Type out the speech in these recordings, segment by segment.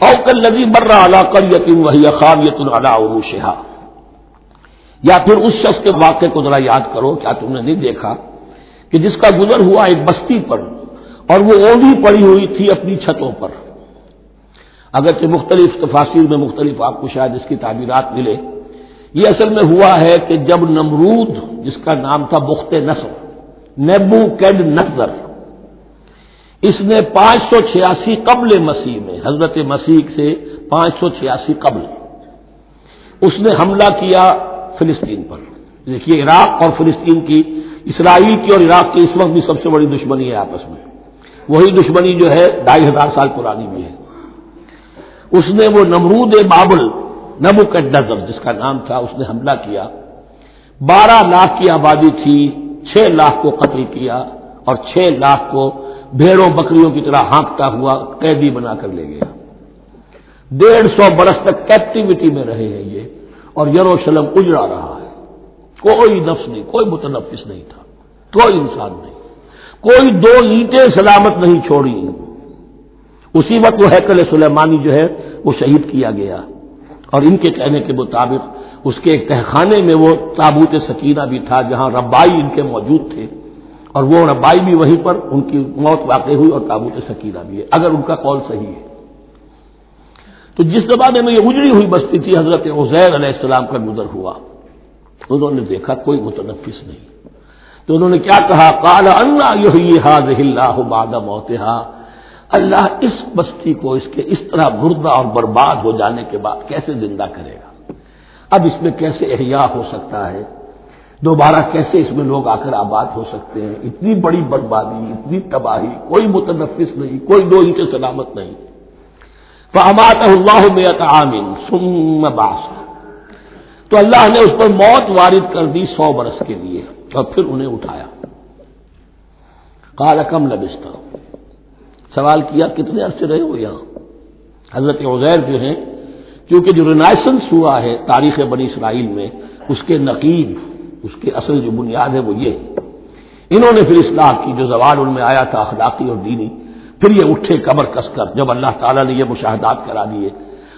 Equal لذی برا علا کر یتیم وہی خامیت العلا عروشہ یا پھر اس شخص کے واقعے کو ذرا یاد کرو، کیا تم نے نہیں دیکھا؟ کہ جس کا گزر ہوا ایک بستی پر اور وہ اوڑھی پڑی ہوئی تھی اپنی چھتوں پر۔ اگرچہ مختلف تفاصر میں مختلف آپ کو شاید اس کی تعبیرات ملے، یہ اصل میں ہوا ہے کہ جب نمرود، جس کا نام تھا بخت نصر، نیبو کیڈ نظر اس نے پانچ سو چھیاسی قبل مسیح میں، حضرت مسیح سے پانچ سو چھیاسی قبل، اس نے حملہ کیا فلسطین پر۔ دیکھیے، عراق اور فلسطین کی، اسرائیل کی اور عراق کی اس وقت بھی سب سے بڑی دشمنی ہے آپس میں۔ وہی دشمنی جو ہے ڈھائی ہزار سال پرانی بھی ہے۔ اس نے وہ نمرود بابل نبو نظر جس کا نام تھا، اس نے حملہ کیا۔ بارہ لاکھ کی آبادی تھی، چھ لاکھ کو قتل کیا اور چھ لاکھ کو بھیڑوں بکریوں کی طرح ہانکتا ہوا قیدی بنا کر لے گیا۔ ڈیڑھ سو برس تک کیپٹیوٹی میں رہے ہیں یہ اور یروشلم اجڑا رہا ہے۔ کوئی نفس نہیں، کوئی متنفس نہیں تھا، کوئی انسان نہیں۔ کوئی دو اینٹیں سلامت نہیں چھوڑی۔ اسی وقت وہ ہیکل سلیمانی جو ہے وہ شہید کیا گیا اور ان کے کہنے کے مطابق اس کے تہخانے میں وہ تابوت سکینہ بھی تھا جہاں ربائی ان کے موجود تھے۔ اور وہ ربائی بھی وہیں پر ان کی موت واقع ہوئی اور تابوت سکینہ بھی ہے، اگر ان کا قول صحیح ہے۔ تو جس زمانے میں یہ اجڑی ہوئی بستی تھی، حضرت عزیر علیہ السلام کا گزر ہوا انہوں نے دیکھا کوئی متنفس نہیں۔ تو انہوں نے کیا کہا؟ کالا اللہ باد موتحا اللہ اس بستی کو اس کے اس طرح مردہ اور برباد ہو جانے کے بعد کیسے زندہ کرے گا؟ اب اس میں کیسے احیاء ہو سکتا ہے؟ دوبارہ کیسے اس میں لوگ آ کر آباد ہو سکتے ہیں؟ اتنی بڑی بربادی، اتنی تباہی، کوئی متنفس نہیں، کوئی دو انچ سلامت نہیں۔ تو اللہ میں عامن سم باس تو اللہ نے اس پر موت وارد کر دی سو برس کے لیے اور پھر انہیں اٹھایا۔ کال کم لبستہ سوال کیا، کتنے عرصے رہے ہو یہاں؟ حضرت عزیر جو ہیں، کیونکہ جو رینائسنس ہوا ہے تاریخ بنی اسرائیل میں، اس کے نقیب اس کے اصل جو بنیاد ہے وہ یہ انہوں نے پھر اصلاح کی جو زوال ان میں آیا تھا، اخلاقی اور دینی۔ پھر یہ اٹھے کمر کس کر جب اللہ تعالیٰ نے یہ مشاہدات کرا دیے۔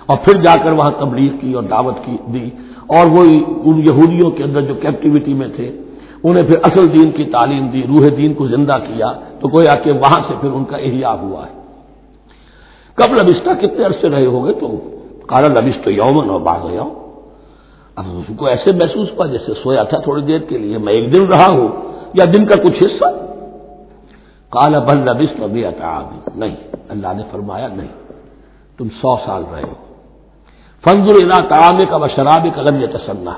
اور پھر جا کر وہاں تبلیغ کی اور دعوت کی دی۔ اور وہ ان یہودیوں کے اندر جو کیپٹیوٹی میں تھے، انہیں پھر اصل دین کی تعلیم دی، روح دین کو زندہ کیا۔ تو کوئی آ کے وہاں سے پھر ان کا احیاء ہوا ہے۔ کب لبستہ کتنے عرصے رہے ہو گے تو؟ کالا لبش تو یومن اور باغ یوم۔ اب اس کو ایسے محسوس ہوا جیسے سویا تھا تھوڑی دیر کے لیے، میں ایک دن رہا ہوں یا دن کا کچھ حصہ؟ کالا بل لبش تو بھی نہیں، اللہ نے فرمایا نہیں، تم سو سال رہے ہو۔ فنزل الا تعام کا و شراب کا لم یہ تسنا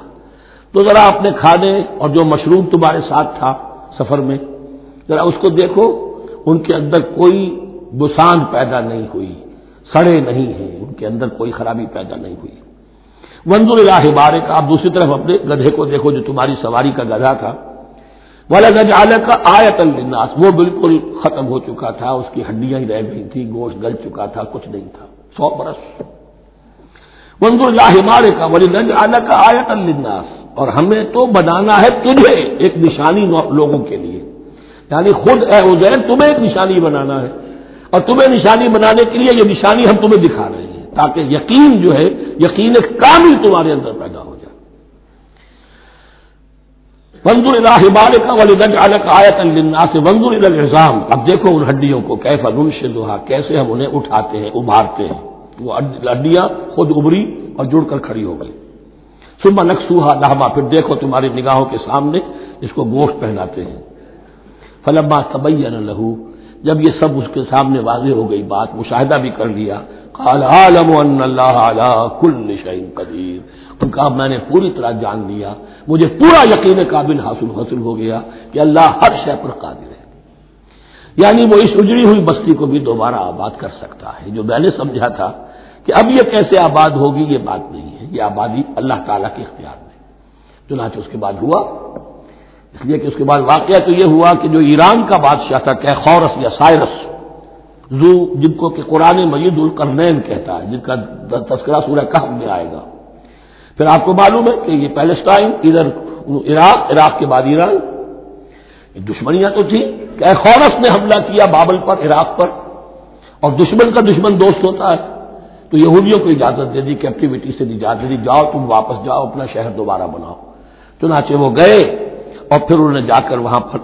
تو ذرا اپنے کھانے اور جو مشروم تمہارے ساتھ تھا سفر میں، ذرا اس کو دیکھو، ان کے اندر کوئی بسان پیدا نہیں ہوئی، سڑے نہیں ہیں، ان کے اندر کوئی خرابی پیدا نہیں ہوئی۔ ونزل اللہ بارے کا آپ دوسری طرف اپنے گدھے کو دیکھو جو تمہاری سواری کا گدھا تھا۔ والا گج آلے کا آیت الناس وہ بالکل ختم ہو چکا تھا، اس کی ہڈیاں ہی رہ گئی تھی گوشت گل چکا تھا، کچھ نہیں تھا۔ سو برس۔ ونزل اللہ مارے کا ولی گج آلے کا آیت الناس اور ہمیں تو بنانا ہے تجھے ایک نشانی لوگوں کے لیے۔ یعنی خود اے ازیر تمہیں ایک نشانی بنانا ہے۔ اور تمہیں نشانی بنانے کے لیے یہ نشانی ہم تمہیں دکھا رہے ہیں۔ تاکہ یقین جو ہے، یقین کامل تمہارے اندر پیدا ہو جائے۔ ونزور اللہ کا ولی دج الگ آیت النا سے ونزور الزام اب دیکھو ان ہڈیوں کو کیفا گنش لوہا کیسے ہم انہیں اٹھاتے ہیں، ابھارتے ہیں۔ وہ ہڈیاں خود ابری اور جڑ کر کھڑی ہو گئی۔ صبح نقصوہا لہما پھر دیکھو تمہاری نگاہوں کے سامنے اس کو گوشت پہناتے ہیں۔ فلما طبی لہو جب یہ سب اس کے سامنے واضح ہو گئی بات، مشاہدہ بھی کر لیا۔ قال عالم ان اللہ کل شعین قدیر۔ ان کا میں نے پوری طرح جان لیا۔ مجھے پورا یقین قابل حاصل حاصل ہو گیا کہ اللہ ہر شے پر قادر ہے۔ یعنی وہ اس اجڑی ہوئی بستی کو بھی دوبارہ آباد کر سکتا ہے، جو میں نے سمجھا تھا کہ اب یہ کیسے آباد ہوگی، یہ بات نہیں ہے۔ یہ آبادی اللہ تعالیٰ کے اختیار میں۔ چنانچہ اس کے بعد ہوا۔ اس لیے کہ اس کے بعد واقعہ تو یہ ہوا کہ جو ایران کا بادشاہ تھا، کہ خورس یا سائرس زو، جن کو کہ قرآن مجید القرنین کہتا ہے، جن کا تذکرہ سورہ کہم میں آئے گا۔ پھر آپ کو معلوم ہے کہ یہ پیلسٹائن ادھر عراق عراق کے بعد ایران۔ دشمنیاں تو تھیں۔ کہ خورس نے حملہ کیا بابل پر، عراق پر۔ اور دشمن کا دشمن دوست ہوتا ہے۔ تو یہودیوں کو اجازت دے دی کیپٹیوٹی سے اجازت دے دی، جاؤ تم واپس جاؤ، اپنا شہر دوبارہ بناؤ۔ چنانچہ وہ گئے اور پھر انہوں نے جا کر وہاں پر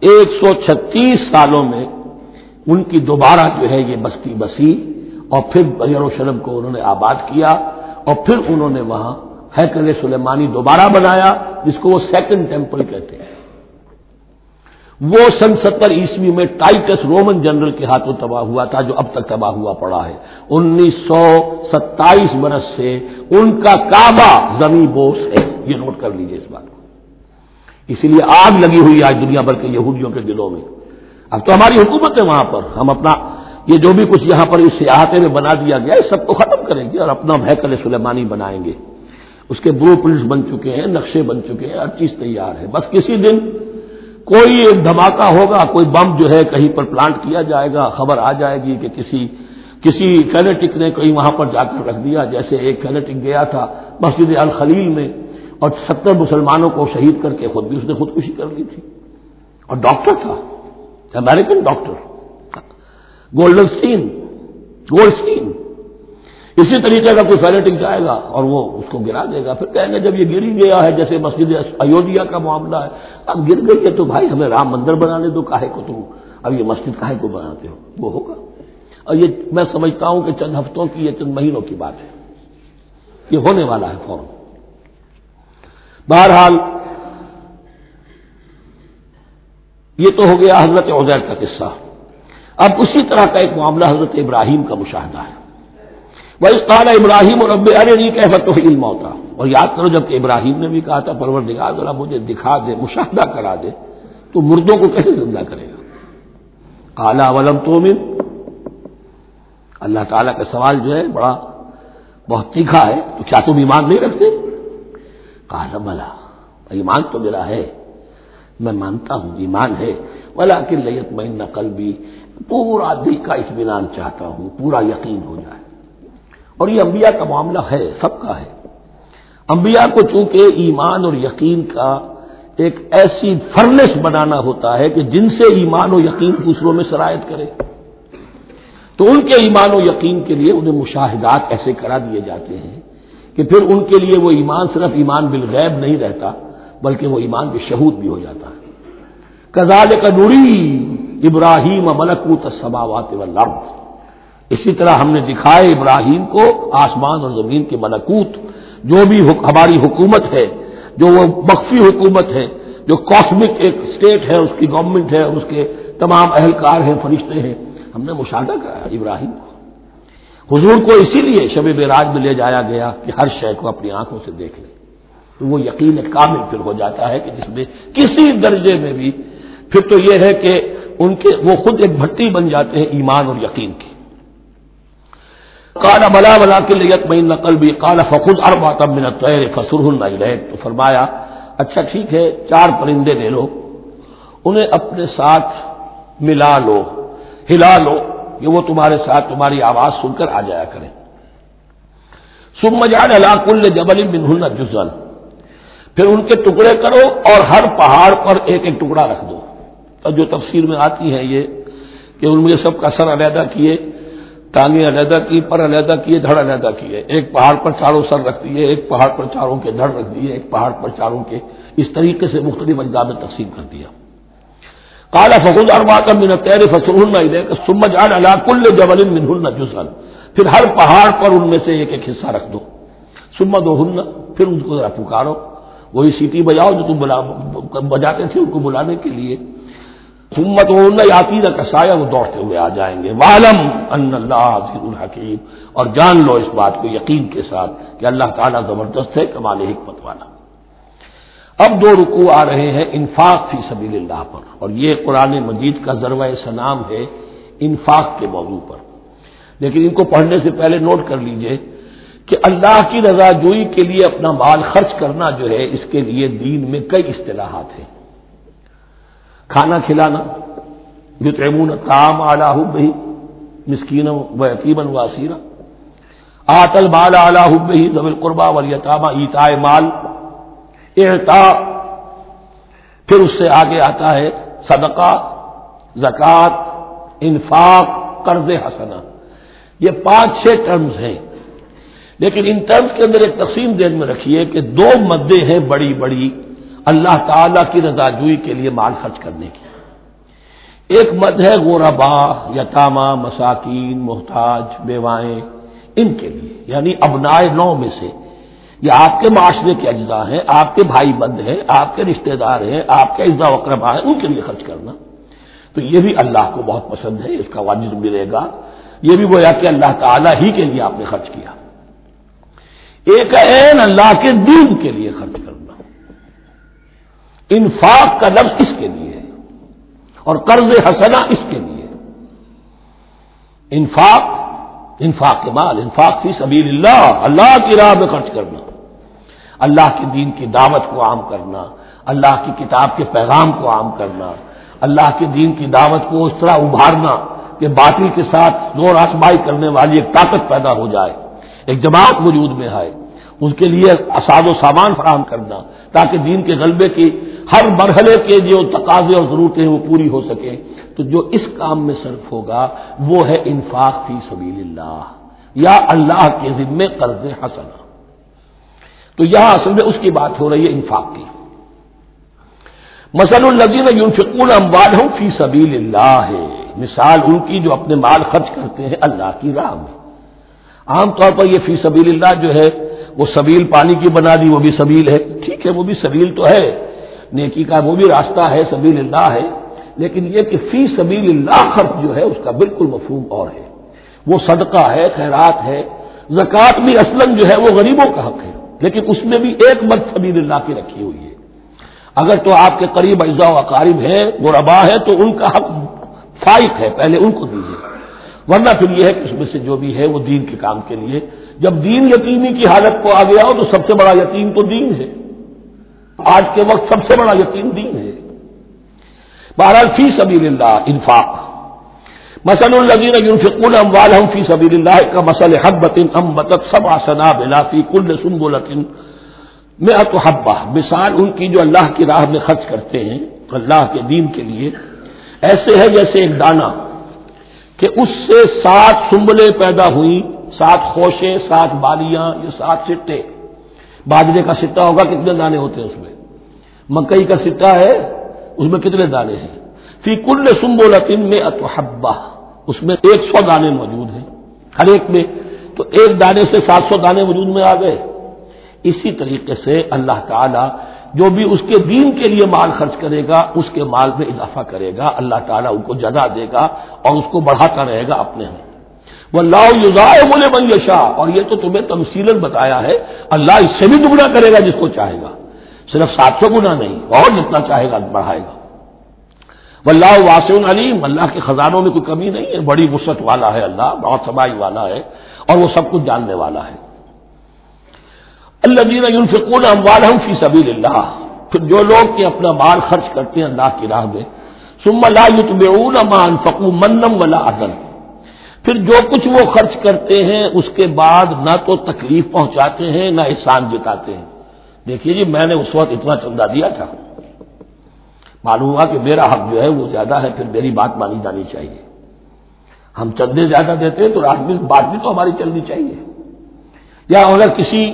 ایک سو چھتیس سالوں میں ان کی دوبارہ جو ہے یہ بستی بسی اور پھر یروشلم کو انہوں نے آباد کیا اور پھر انہوں نے وہاں ہیکل سلیمانی دوبارہ بنایا جس کو وہ سیکنڈ ٹیمپل کہتے ہیں۔ وہ سن ستر عیسوی میں ٹائٹس رومن جنرل کے ہاتھوں تباہ ہوا تھا جو اب تک تباہ ہوا پڑا ہے۔ انیس سو ستائیس برس سے ان کا کعبہ زمین بوس ہے۔ یہ نوٹ کر لیجیے اس بات کو۔ اسی لیے آگ لگی ہوئی آج دنیا بھر کے یہودیوں کے دلوں میں۔ اب تو ہماری حکومت ہے وہاں پر۔ ہم اپنا یہ جو بھی کچھ یہاں پر اس سیاحتے میں بنا دیا گیا ہے، سب کو ختم کریں گے اور اپنا محکل سلیمانی بنائیں گے۔ اس کے برو پرنٹس بن چکے ہیں، نقشے بن چکے ہیں، ہر چیز تیار ہے۔ بس کسی دن کوئی ایک دھماکہ ہوگا، کوئی بم جو ہے کہیں پر پلانٹ کیا جائے گا، خبر آ جائے گی کہ کسی کسی فینیٹک نے کہیں وہاں پر جا کر رکھ دیا، جیسے ایک فینیٹک گیا تھا مسجد الخلیل میں اور ستر مسلمانوں کو شہید کر کے خود بھی اس نے خودکشی کر لی تھی۔ اور ڈاکٹر تھا۔ American doctor Goldenstein Goldstein اسی طریقے کا کوئی فیلٹنگ جائے گا اور وہ اس کو گرا دے گا. پھر کہیں گے جب یہ گری گیا ہے، جیسے مسجد ایودھیا کا معاملہ ہے، اب گر گئی ہے تو بھائی ہمیں رام مندر بنانے دو، کاہے کو تم؟ اب یہ مسجد کاہے کو بناتے ہو؟ وہ ہوگا۔ اور یہ میں سمجھتا ہوں کہ چند ہفتوں کی یا چند مہینوں کی بات ہے۔ یہ ہونے والا ہے فوراً۔ بہرحال یہ تو ہو گیا حضرت عزیر کا قصہ۔ اب اسی طرح کا ایک معاملہ حضرت ابراہیم کا مشاہدہ ہے۔ وہ اس قال ابراہیم اور اب ارے نہیں کہ تو علم ہوتا اور یاد کرو جبکہ ابراہیم نے بھی کہا تھا پرور دکھا ذرا مجھے دکھا دے، مشاہدہ کرا دے، تو مردوں کو کیسے زندہ کرے گا؟ کالا ولم تو اللہ تعالیٰ کا سوال جو ہے بڑا بہت تیکھا ہے، تو کیا تم ایمان نہیں رکھتے؟ کالا بلا ایمان تو میرا ہے۔ میں مانتا ہوں، ایمان ہے۔ بلا کہ لیت میں نقل بھی پورا دل کا اطمینان چاہتا ہوں، پورا یقین ہو جائے۔ اور یہ انبیاء کا معاملہ ہے، سب کا ہے۔ انبیاء کو چونکہ ایمان اور یقین کا ایک ایسی فرنس بنانا ہوتا ہے کہ جن سے ایمان و یقین دوسروں میں شرائط کرے، تو ان کے ایمان و یقین کے لیے انہیں مشاہدات ایسے کرا دیے جاتے ہیں کہ پھر ان کے لیے وہ ایمان صرف ایمان بالغیب نہیں رہتا، بلکہ وہ ایمان بشہود بھی ہو جاتا ہے۔ کزال کا نوری ابراہیم ملکوت سباوات والارض اسی طرح ہم نے دکھائے ابراہیم کو آسمان اور زمین کے ملکوت، جو بھی ہماری حکومت ہے، جو وہ مخفی حکومت ہے، جو کاسمک ایک اسٹیٹ ہے، اس کی گورنمنٹ ہے اس کے تمام اہلکار ہیں، فرشتے ہیں، ہم نے مشاہدہ کرایا ابراہیم کو۔ حضور کو اسی لیے شب بیراج میں لے جایا گیا کہ ہر شے کو اپنی آنکھوں سے دیکھ لے۔ تو وہ یقین کامل پھر ہو جاتا ہے کہ جس میں کسی درجے میں بھی پھر تو یہ ہے کہ ان کے وہ خود ایک بھٹی بن جاتے ہیں ایمان اور یقین کی کالا بلا بلا کے لیت میں نقل بھی کالا فخود اربات فسر تو فرمایا اچھا ٹھیک ہے، چار پرندے لے لو، انہیں اپنے ساتھ ملا لو، ہلا لو، کہ وہ تمہارے ساتھ تمہاری آواز سن کر آ جایا کریں۔ سمجان علاق جبل بن جزن پھر ان کے ٹکڑے کرو اور ہر پہاڑ پر ایک ایک ٹکڑا رکھ دو۔ جو تفسیر میں آتی ہے یہ کہ ان میں سب کا سر علیحدہ کیے، ٹانگیں علیحدہ کی، پر علیحدہ کیے، دھڑ علیحدہ کیے۔ ایک پہاڑ پر چاروں سر رکھ دیے، ایک پہاڑ پر چاروں کے دھڑ رکھ دیے، ایک پہاڑ پر چاروں کے اس طریقے سے مختلف اجزاء میں تقسیم کر دیا۔ کالا فخود اور بات من تیر فصل سمجھ آن اللہ کل جبل منہ جسن پھر ہر پہاڑ پر ان میں سے ایک ایک حصہ رکھ دو۔ سمت و ہن پھر ان کو ذرا پکارو۔ وہی سیٹی بجاؤ جو تم بجاتے تھے ان کو بلانے کے لیے۔ سمت و یاتی کا سایہ وہ دوڑتے ہوئے آ جائیں گے۔ والم ان اللہ الحکیم اور جان لو اس بات کو یقین کے ساتھ کہ اللہ تعالیٰ زبردست ہے، کمال حکمت والا۔ اب دو رکوع آ رہے ہیں، انفاق فی سبیل اللہ پر۔ اور یہ قرآن مجید کا ذروہ سلام ہے انفاق کے موضوع پر۔ لیکن ان کو پڑھنے سے پہلے نوٹ کر لیجیے کہ اللہ کی رضا جوئی کے لیے اپنا مال خرچ کرنا جو ہے، اس کے لیے دین میں کئی اصطلاحات ہیں۔ کھانا کھلانا جو تیمون کام آلہ بہی مسکین و یقیمن و اسیرہ آتل مال آلہ بہی زبل قربا ولیطامہ ایتائے مال۔ اعتا پھر اس سے آگے آتا ہے صدقہ زکوٰۃ انفاق، قرض حسنا یہ پانچ چھ ٹرمز ہیں۔ لیکن ان ٹرمز کے اندر ایک تقسیم دین میں رکھیے کہ دو مدیں ہیں بڑی بڑی۔ اللہ تعالی کی رضا جوئی کے لیے مال خرچ کرنے کی۔ ایک مد ہے غوربا یتامہ، مساکین، محتاج، بیوائیں، ان کے لیے یعنی ابنائے نو میں سے۔ یہ آپ کے معاشرے کے اجزاء ہیں، آپ کے بھائی بند ہیں، آپ کے رشتہ دار ہیں، آپ کے اجزا وقربا ہیں، ان کے لیے خرچ کرنا۔ تو یہ بھی اللہ کو بہت پسند ہے، اس کا واجب ملے گا۔ یہ بھی گویا کہ اللہ تعالی ہی کے لیے آپ نے خرچ کیا۔ ایک این اللہ کے دین کے لیے خرچ کرنا۔ انفاق کا لفظ اس کے لیے ہے اور قرض حسنا اس کے لیے انفاق انفاق کے مال، انفاق فی سبیل اللہ اللہ کی راہ میں خرچ کرنا، اللہ کے دین کی دعوت کو عام کرنا، اللہ کی کتاب کے پیغام کو عام کرنا، اللہ کے دین کی دعوت کو اس طرح ابھارنا کہ باطل کے ساتھ زور آسمائی کرنے والی ایک طاقت پیدا ہو جائے، ایک جماعت وجود میں آئے۔ اس کے لیے اساد و سامان فراہم کرنا، تاکہ دین کے غلبے کی ہر مرحلے کے جو تقاضے اور ضرورتیں وہ پوری ہو سکیں۔ تو جو اس کام میں صرف ہوگا، وہ ہے انفاق فی سبیل اللہ، یا اللہ کے ذمے قرض حسنا تو یہاں اصل میں اس کی بات ہو رہی ہے انفاق کی۔ مسل النظیم یونفقون اموال ہوں فی سبیل اللہ ہے مثال ان کی جو اپنے مال خرچ کرتے ہیں اللہ کی راہ میں۔ عام طور پر یہ فی سبیل اللہ جو ہے وہ سبیل پانی کی بنا دی، وہ بھی سبیل ہے۔ ٹھیک ہے، وہ بھی سبیل تو ہے۔ نیکی کا وہ بھی راستہ ہے، سبیل اللہ ہے۔ لیکن یہ کہ فی سبیل اللہ خرچ جو ہے، اس کا بالکل مفہوم اور ہے۔ وہ صدقہ ہے، خیرات ہے۔ زکوٰۃ بھی اصلاً جو ہے، وہ غریبوں کا حق ہے۔ لیکن اس میں بھی ایک مت سبیل اللہ کی رکھی ہوئی ہے۔ اگر تو آپ کے قریب اجزاء و اقارب ہے وہ ربا ہے، تو ان کا حق فائق ہے۔ پہلے ان کو دیجیے ورنہ پھر یہ ہے کہ اس میں سے جو بھی ہے وہ دین کے کام کے لیے۔ جب دین یتیمی کی حالت کو آ گیا ہو تو سب سے بڑا یتیم تو دین ہے۔ آج کے وقت سب سے بڑا یتیم دین ہے۔ بہرحال فی سبیل اللہ انفاق۔ مسل الزین یونفقون اموالہم فی سبیل اللہ کا مسل حبت ام بتت سب آسنا فی کل سنبلتن میں اتحبہ مثال ان کی جو اللہ کی راہ میں خرچ کرتے ہیں، اللہ کے دین کے لیے۔ ایسے ہے جیسے ایک دانہ۔ کہ اس سے سات سنبلے پیدا ہوئی سات خوشے سات بالیاں یہ سات سٹے۔ باجرے کا سٹا ہوگا، کتنے دانے ہوتے ہیں اس میں؟ مکئی کا سٹا ہے، اس میں کتنے دانے ہیں؟ فی کل سمبو میں اتحبا اس میں ایک سو دانے موجود ہیں۔ ہر ایک میں تو ایک دانے سے سات سو دانے وجود میں آ گئے۔ اسی طریقے سے اللہ تعالی جو بھی اس کے دین کے لیے مال خرچ کرے گا، اس کے مال میں اضافہ کرے گا، اللہ تعالیٰ ان کو جگہ دے گا اور اس کو بڑھاتا رہے گا اپنے میں۔ وہ اللہ یوزائے بولے بن شاہ اور یہ تو تمہیں تمسیل بتایا ہے، اللہ اس سے بھی دگنا کرے گا جس کو چاہے گا۔ صرف سات سو گنا نہیں، اور جتنا چاہے گا بڑھائے گا۔ وہ اللہ واسع علیم اللہ کے خزانوں میں کوئی کمی نہیں ہے، بڑی وسعت والا ہے اللہ، بہت سبائی والا ہے اور وہ سب کچھ جاننے والا ہے۔ اللہ دینا یونفقون اموال ہم فی سبیل اللہ پھر جو لوگ کہ اپنا مال خرچ کرتے ہیں اللہ کی راہ میں سم لا یتبعون ما انفقوا منم ولا ازن پھر جو کچھ وہ خرچ کرتے ہیں، اس کے بعد نہ تو تکلیف پہنچاتے ہیں، نہ احسان جتاتے ہیں۔ دیکھیے جی میں نے اس وقت اتنا چندہ دیا تھا۔ معلوم ہوا کہ میرا حق جو ہے وہ زیادہ ہے، پھر میری بات مانی جانی چاہیے۔ ہم چندے زیادہ دیتے ہیں تو رات میں، بات بھی تو ہماری چلنی چاہیے۔ یا اگر کسی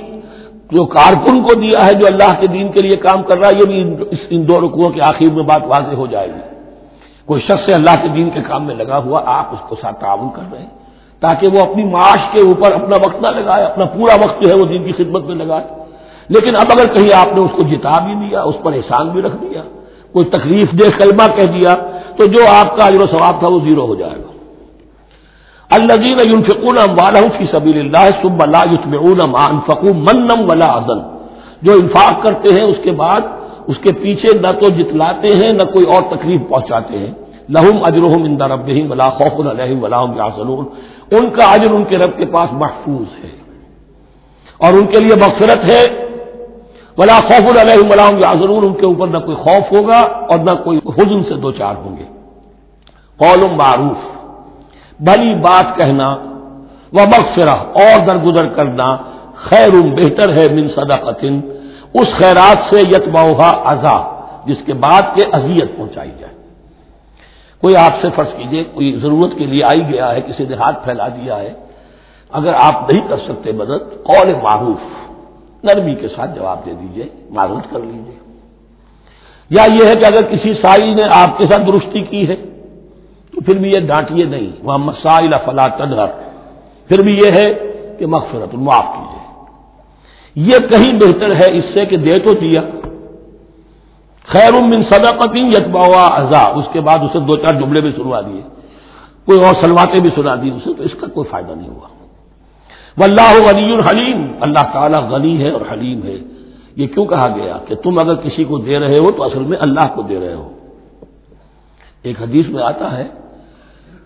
جو کارکن کو دیا ہے جو اللہ کے دین کے لیے کام کر رہا ہے، یہ بھی ان دو رکوعوں کے آخر میں بات واضح ہو جائے گی۔ کوئی شخص اللہ کے دین کے کام میں لگا ہوا، آپ اس کو ساتھ تعاون کر رہے ہیں۔ تاکہ وہ اپنی معاش کے اوپر اپنا وقت نہ لگائے، اپنا پورا وقت جو ہے وہ دین کی خدمت میں لگائے۔ لیکن اب اگر کہیں آپ نے اس کو جتا بھی دیا اس پر احسان بھی رکھ دیا، کوئی تکلیف دے کلمہ کہہ دیا، تو جو آپ کا اجر و ثواب تھا وہ زیرو ہو جائے گا۔ الزین یونفقون فی سبیل اللہ سب اللہ یتمعون ما انفقوا منم ولا ازن جو انفاق کرتے ہیں اس کے بعد، اس کے پیچھے نہ تو جتلاتے ہیں، نہ کوئی اور تکلیف پہنچاتے ہیں. لہم اجرحم ان ربہم ولا خوف علیہم ولا هم یحزنون ان کا اجر ان کے رب کے پاس محفوظ ہے. اور ان کے لیے مغفرت ہے. ولا خوف علیہم ولا هم یحزنون ان کے اوپر نہ کوئی خوف ہوگا اور نہ کوئی حزن سے دو چار ہوں گے. قول معروف. بھلی بات کہنا وہ مغفرہ اور درگزر کرنا خیر بہتر ہے من صدقت اس خیرات سے یتباؤہا ازا جس کے بعد کے اذیت پہنچائی جائے۔ کوئی آپ سے فرض کیجیے، کوئی ضرورت کے لیے آئی گیا ہے، کسی نے ہاتھ پھیلا دیا ہے، اگر آپ نہیں کر سکتے مدد، قول معروف، نرمی کے ساتھ جواب دے دیجیے، معروف کر لیجیے۔ یا یہ ہے کہ اگر کسی سائی نے آپ کے ساتھ درستی کی ہے تو پھر بھی یہ ڈانٹیے نہیں۔ وہ مسائل فلا تنہر پھر بھی یہ ہے کہ مغفرت معاف کیجیے یہ کہیں بہتر ہے اس سے کہ دے تو دیا۔ خیر من صدقت یتبا ازا اس کے بعد اسے دو چار جملے بھی سنوا دیے۔ کوئی اور سلواتے بھی سنا دی اسے، تو اس کا کوئی فائدہ نہیں ہوا۔ واللہ غنی الحلیم اللہ تعالیٰ غنی ہے اور حلیم ہے۔ یہ کیوں کہا گیا کہ تم اگر کسی کو دے رہے ہو تو اصل میں اللہ کو دے رہے ہو۔ ایک حدیث میں آتا ہے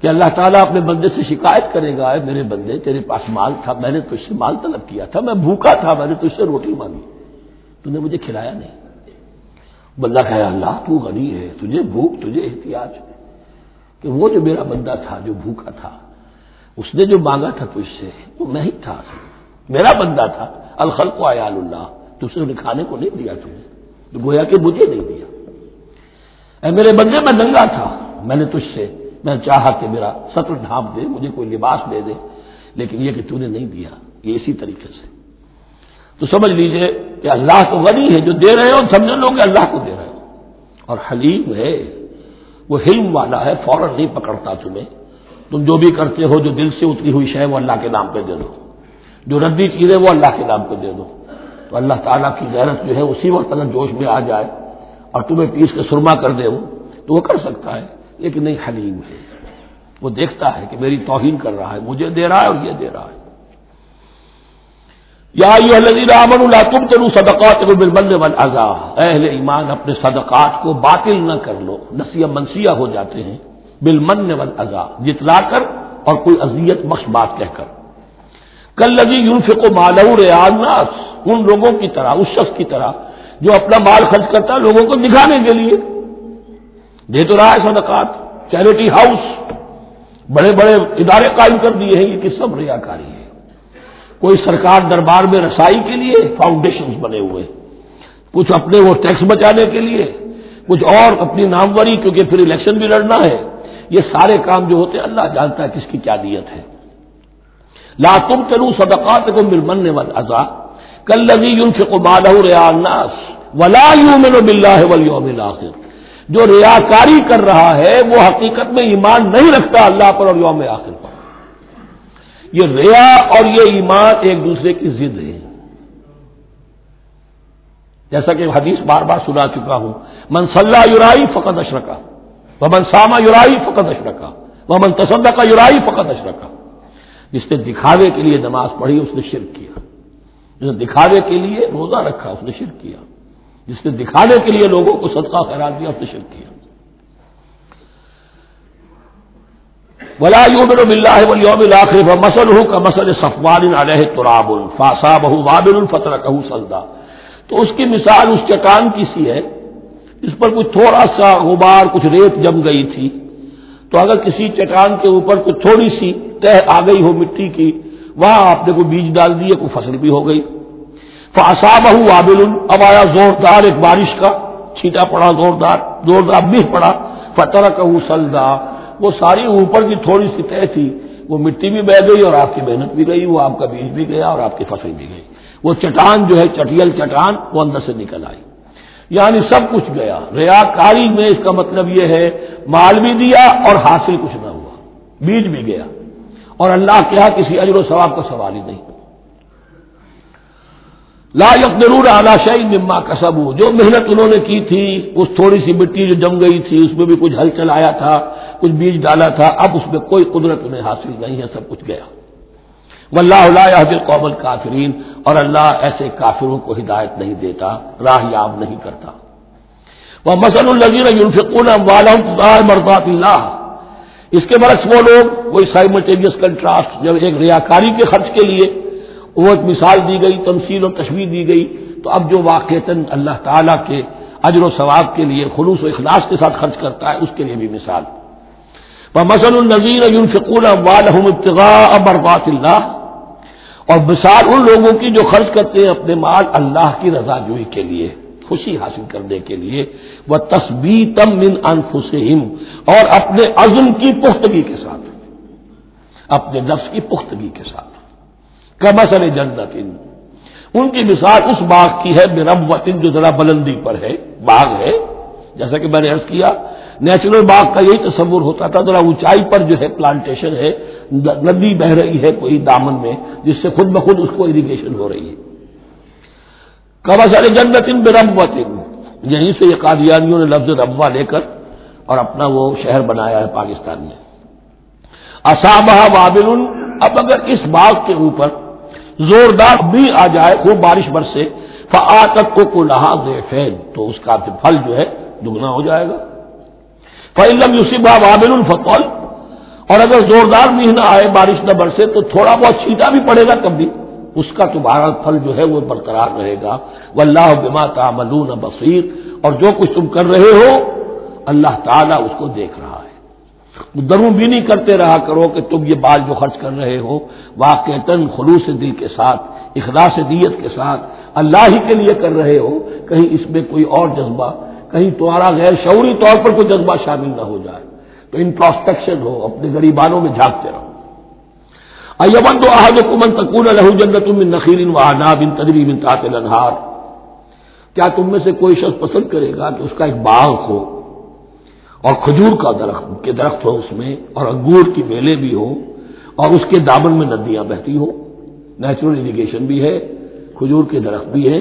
کہ اللہ تعالیٰ اپنے بندے سے شکایت کرے گا میرے بندے، تیرے پاس مال تھا، میں نے تجھ سے مال طلب کیا تھا، میں بھوکا تھا، میں نے تجھ سے روٹی مانگی۔ تو نے مجھے کھلایا نہیں۔ بندہ کہا اللہ تو غنی ہے، تجھے بھوک، تجھے احتیاط ہے کہ وہ جو میرا بندہ تھا، جو بھوکا تھا، اس نے جو مانگا تھا تجھ سے وہ میں ہی تھا۔ میرا بندہ تھا، الخلق و عیال اللہ تو اسے کھانے کو نہیں دیا تمہیں تو گویا کہ مجھے نہیں دیا۔ اے میرے بندے، میں ننگا تھا، میں نے تجھ سے میں چاہا کہ میرا سطر ڈھانپ دے، مجھے کوئی لباس دے دے، لیکن یہ کہ تو نے نہیں دیا، یہ اسی طریقے سے۔ تو سمجھ لیجیے کہ اللہ تو غنی ہے، جو دے رہے ہو سمجھ لو کہ اللہ کو دے رہے ہو۔ اور حلیم ہے، وہ حلم والا ہے، فوراً نہیں پکڑتا تمہیں۔ تم جو بھی کرتے ہو، جو دل سے اتری ہوئی شے، وہ اللہ کے نام پہ دے دو۔ جو ردی چیزیں وہ اللہ کے نام پہ دے دو۔ تو اللہ تعالیٰ کی غیرت جو ہے، اسی وقت اگر جوش میں آ جائے اور تمہیں پیس کے سرما کر دے وہ، تو وہ کر سکتا ہے۔ لیکن نہیں حلیم ہے۔ وہ دیکھتا ہے کہ میری توہین کر رہا ہے، مجھے دے رہا ہے اور یہ دے رہا ہے۔ یا امن اللہ تم چلو صدقات اہل ایمان، اپنے صدقات کو باطل نہ کر لو نسیہ منسیہ ہو جاتے ہیں۔ بل من ازا جتلا کر اور کوئی اذیت بخش بات کہہ کر۔ کل لگی یونف کو مالور آناس ان لوگوں کی طرح، اس شخص کی طرح، جو اپنا مال خرچ کرتا ہے، لوگوں کو دکھانے کے لیے۔ دے تو رہا ہے صدقات چیریٹی ہاؤس بڑے بڑے ادارے قائم کر دیے ہیں، یہ کہ سب ریا کاری ہے کوئی سرکار دربار میں رسائی کے لیے فاؤنڈیشن بنے ہوئے، کچھ اپنے وہ ٹیکس بچانے کے لیے، کچھ اور اپنی ناموری، کیونکہ پھر الیکشن بھی لڑنا ہے۔ یہ سارے کام جو ہوتے ہیں، اللہ جانتا ہے کس کی کیا نیت ہے۔ لا تم کرو صدقات کو مل من ازا کل لگی یون سے ولا یومن بلّہ ولیوم آخر جو ریاکاری کر رہا ہے وہ حقیقت میں ایمان نہیں رکھتا اللہ پر اور یوم آخر پر۔ یہ ریا اور یہ ایمان ایک دوسرے کی ضد ہے۔ جیسا کہ حدیث بار بار سنا چکا ہوں۔ منصلہ یورائی فقط اشرکا وہ منسامہ یورائی فقط اشرکا وہ من کا یورائی فقط اشرکا جس نے دکھاوے کے لیے نماز پڑھی اس نے شرک کیا۔ جس نے دکھاوے کے لیے روزہ رکھا اس نے شرک کیا۔ جس نے دکھانے کے لیے لوگوں کو صدقہ خیرات دیا اس نے کیا۔ ولا یوم اللہ یوم الآخر مسل ہوں کا مسل صفوان علیہ تراب الفاسا وابل الفتر کہ سلدا تو اس کی مثال، اس چٹان کی سی ہے، اس پر کچھ تھوڑا سا غبار، کچھ ریت جم گئی تھی۔ تو اگر کسی چٹان کے اوپر کچھ تھوڑی سی تہ آ گئی ہو مٹی کی، وہاں آپ نے کوئی بیج ڈال دیے، کوئی فصل بھی ہو گئی۔ فاسا بہو وابل. اب آیا زوردار ایک بارش کا، چھیٹا پڑا، زوردار زوردار بھی پڑا فتح کہ سلدا. وہ ساری اوپر کی تھوڑی سی طے تھی، وہ مٹی بھی بہ گئی اور آپ کی محنت بھی گئی، وہ آپ کا بیج بھی گیا اور آپ کی فصل بھی گئی۔ وہ چٹان جو ہے، چٹیل چٹان، وہ اندر سے نکل آئی۔ یعنی سب کچھ گیا۔ ریا کاری میں اس کا مطلب یہ ہے، مال بھی دیا اور حاصل کچھ نہ ہوا۔ بیج بھی گیا۔ اور اللہ کیا ہاں کسی اجر و ثواب کا سوال ہی نہیں۔ لا یقر اعلی شعی مما کسب جو محنت انہوں نے کی تھی، اس تھوڑی سی مٹی جو جم گئی تھی، اس میں بھی کچھ ہل چلایا تھا، کچھ بیج ڈالا تھا، اب اس میں کوئی قدرت انہیں حاصل نہیں ہے، سب کچھ گیا۔ اللہ قوبل کافرین اور اللہ ایسے کافروں کو ہدایت نہیں دیتا، راہ یاب نہیں کرتا۔ وہ مسل النظیر یونفقون مربات اللہ۔ اس کے برعکس وہ لوگ وہی سائملٹیریس کنٹراسٹ جب ایک ریاکاری کے خرچ کے لیے وہ ایک مثال دی گئی، تمثیل اور تشویر دی گئی۔ تو اب جو واقع اللہ تعالیٰ کے اجر و ثواب کے لیے خلوص و اخلاص کے ساتھ خرچ کرتا ہے، اس کے لیے بھی مثال۔ مسل النظیر یونفقون ابتغاء مربات اللہ۔ اور مثال ان لوگوں کی جو خرچ کرتے ہیں اپنے مال اللہ کی رضا جوئی کے لیے، خوشی حاصل کرنے کے لیے۔ وہ تصبی تم من انفسم اور اپنے عزم کی پختگی کے ساتھ، اپنے نفس کی پختگی کے ساتھ۔ کمسر جنت ان۔ ان کی مثال اس باغ کی ہے، بے وطن جو ذرا بلندی پر ہے، باغ ہے۔ جیسا کہ میں نے عرض کیا، نیچرل باغ کا یہی تصور ہوتا تھا، ذرا اونچائی پر جو ہے پلانٹیشن ہے، ندی بہ رہی ہے کوئی دامن میں، جس سے خود بخود اس کو اریگیشن ہو رہی ہے۔ کمسر جنت ان، بے وطن یہیں سے یہ قادیانیوں نے لفظ ربوا لے کر اور اپنا وہ شہر بنایا ہے پاکستان میں۔ اصابہ وابل اب اگر اس باغ کے اوپر زوردار بھی آ جائے خوب بارش برسے فعتت کو لحاظ تو اس کا پھل جو ہے دگنا ہو جائے گا۔ فعلم یوسیبہ وابل الفقول اور اگر زوردار بھی نہ آئے، بارش نہ برسے، تو تھوڑا بہت چھینٹا بھی پڑے گا کبھی اس کا تمہارا پھل جو ہے وہ برقرار رہے گا۔ وہ اللہ بما تعملون بصیر اور جو کچھ تم کر رہے ہو، اللہ تعالیٰ اس کو دیکھ رہا ہے۔ دروں بھی نہیں کرتے رہا کرو کہ تم یہ بال جو خرچ کر رہے ہو واقع خلوص دل کے ساتھ، اخلاص دیت کے ساتھ اللہ ہی کے لیے کر رہے ہو، کہیں اس میں کوئی اور جذبہ، کہیں تمہارا غیر شعوری طور پر کوئی جذبہ شامل نہ ہو جائے۔ تو انٹراسپیکشن ہو، اپنے غریبانوں میں جھانکتے رہو۔ ایمن تو احد کمن تکون لہو جنت نخیر و آناب ان تدریب ان تعطل کیا تم میں سے کوئی شخص پسند کرے گا کہ اس کا ایک باغ ہو؟ اور کھجور کا درخت کے درخت ہو اس میں، اور انگور کی بیلیں بھی ہو اور اس کے دامن میں ندیاں بہتی ہو نیچرل اریگیشن بھی ہے، کھجور کے درخت بھی ہے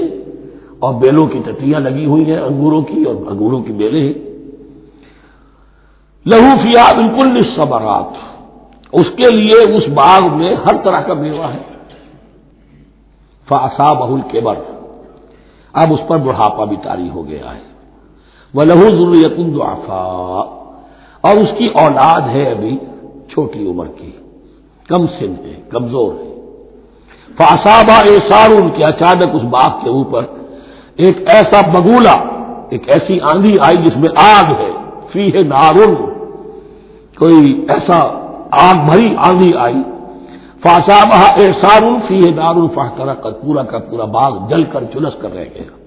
اور بیلوں کی ٹٹیاں لگی ہوئی ہیں انگوروں کی، اور انگوروں کی بیلیں ہیں۔ لہو فیا بالکل نصبرات اس کے لیے اس باغ میں ہر طرح کا میوہ ہے۔ فاسا بہل کے بر اب اس پر بڑھاپا بھی تاری ہو گیا ہے۔ وہ لہو ضروریت دعفا اور اس کی اولاد ہے ابھی چھوٹی عمر کی۔ کم سن ہے، کمزور ہے۔ فاسابا احسار ان کے اچانک اس باغ کے اوپر ایک ایسا بگولا ایک ایسی آندھی آئی جس میں آگ ہے۔ فی ہے نارن کوئی ایسا آگ بھری آندھی آئی۔ فاسابہ احسار فی ہے دار الفاح پورا کا پورا باغ جل کر چلس کر رہ گیا۔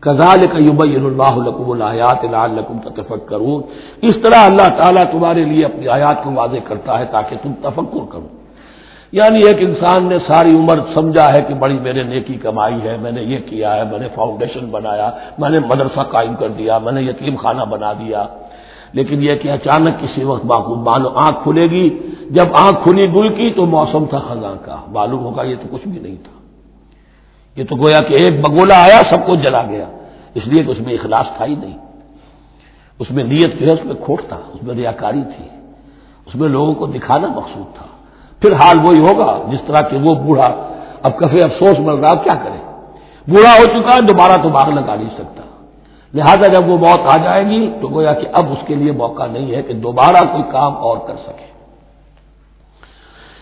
کزال کا اللہ لکم الحیات لکم تفک اس طرح اللہ تعالیٰ تمہارے لیے اپنی آیات کو واضح کرتا ہے تاکہ تم تفکر کرو۔ یعنی ایک انسان نے ساری عمر سمجھا ہے کہ بڑی میرے نیکی کمائی ہے، میں نے یہ کیا ہے، میں نے فاؤنڈیشن بنایا، میں نے مدرسہ قائم کر دیا، میں نے یتیم خانہ بنا دیا۔ لیکن یہ کہ اچانک کسی وقت مانو آنکھ کھلے گی۔ جب آنکھ کھلی گل کی تو موسم تھا خزاں کا، معلوم ہوگا یہ تو کچھ بھی نہیں تھا۔ یہ تو گویا کہ ایک بگولا آیا، سب کو جلا گیا۔ اس لیے کہ اس میں اخلاص تھا ہی نہیں۔ اس میں نیت جو ہے، اس میں کھوٹ تھا، اس میں ریاکاری تھی۔ اس میں لوگوں کو دکھانا مقصود تھا۔ پھر حال وہی ہوگا، جس طرح کہ وہ بوڑھا، اب کفے افسوس مل رہا کیا کرے؟ بوڑھا ہو چکا ہے، دوبارہ تو باغ لگا نہیں سکتا۔ لہذا جب وہ موت آ جائے گی، تو گویا کہ اب اس کے لیے موقع نہیں ہے کہ دوبارہ کوئی کام اور کر سکے۔